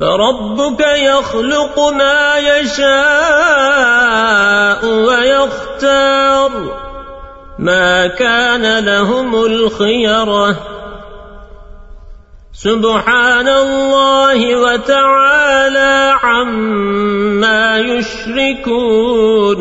فربك يخلق ما يشاء ويختار. ما كان لهم الخيرة. سبحان الله وتعالى عما يشركون.